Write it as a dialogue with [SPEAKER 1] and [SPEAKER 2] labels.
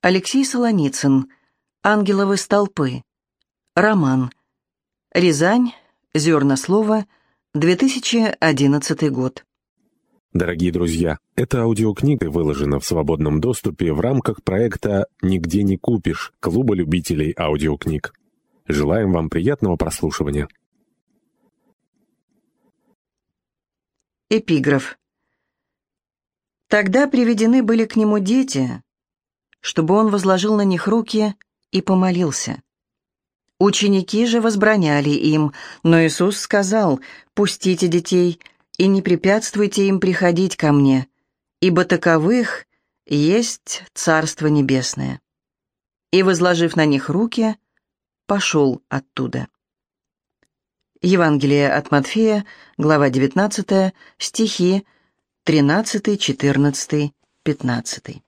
[SPEAKER 1] Алексей Солоницын. Ангеловы столпы. Роман. Рязань. Зерна слова. 2011 год.
[SPEAKER 2] Дорогие друзья, эта аудиокнига выложена в свободном доступе в рамках проекта «Нигде не купишь» Клуба любителей аудиокниг. Желаем вам приятного прослушивания.
[SPEAKER 1] Эпиграф. Тогда приведены были к нему дети, чтобы он возложил на них руки и помолился. Ученики же возбраняли им, но Иисус сказал, «Пустите детей и не препятствуйте им приходить ко мне, ибо таковых есть Царство Небесное». И, возложив на них руки, пошел оттуда. Евангелие от Матфея, глава 19, стихи 13, 14, 15.